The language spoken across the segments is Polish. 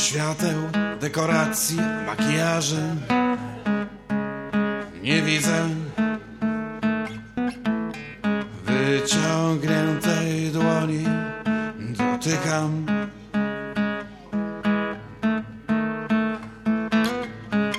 Świateł, dekoracji, makijaży. Nie widzę. Wyciągniętej dłoni Dotykam.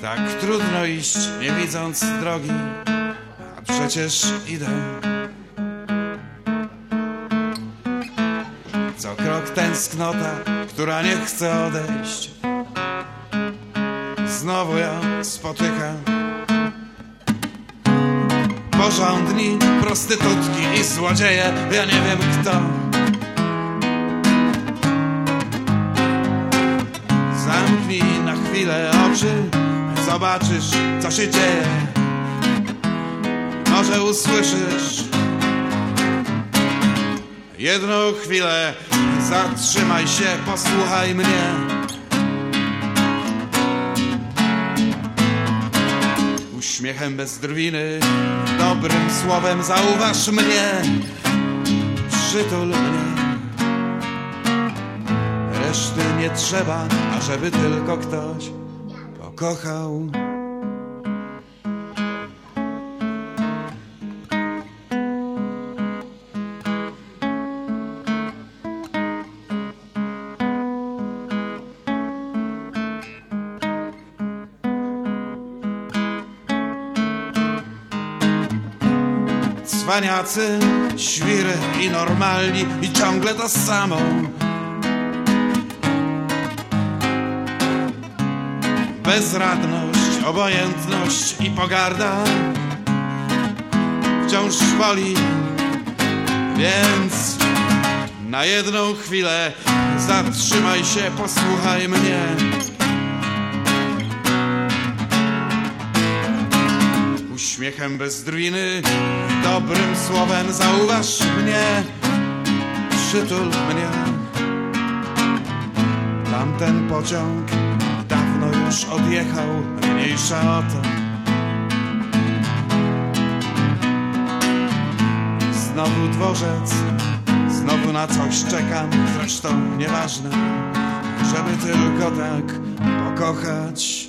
Tak trudno iść, nie widząc drogi A przecież idę Co krok tęsknota, która nie chce odejść. Znowu ja spotykam Porządni, prostytutki i złodzieje. Ja nie wiem kto Zamknij na chwilę oczy Zobaczysz, co się dzieje. Może usłyszysz Jedną chwilę zatrzymaj się, posłuchaj mnie. Uśmiechem bez drwiny, dobrym słowem zauważ mnie, przytul mnie. Reszty nie trzeba, ażeby tylko ktoś pokochał. Cwaniacy, świry i normalni i ciągle to samo. Bezradność, obojętność i pogarda wciąż boli, więc na jedną chwilę zatrzymaj się, posłuchaj mnie. Uśmiechem bez drwiny, dobrym słowem zauważ mnie, przytul mnie. Tamten pociąg dawno już odjechał, mniejsza o to. Znowu dworzec, znowu na coś czekam, zresztą nieważne, żeby tylko tak pokochać.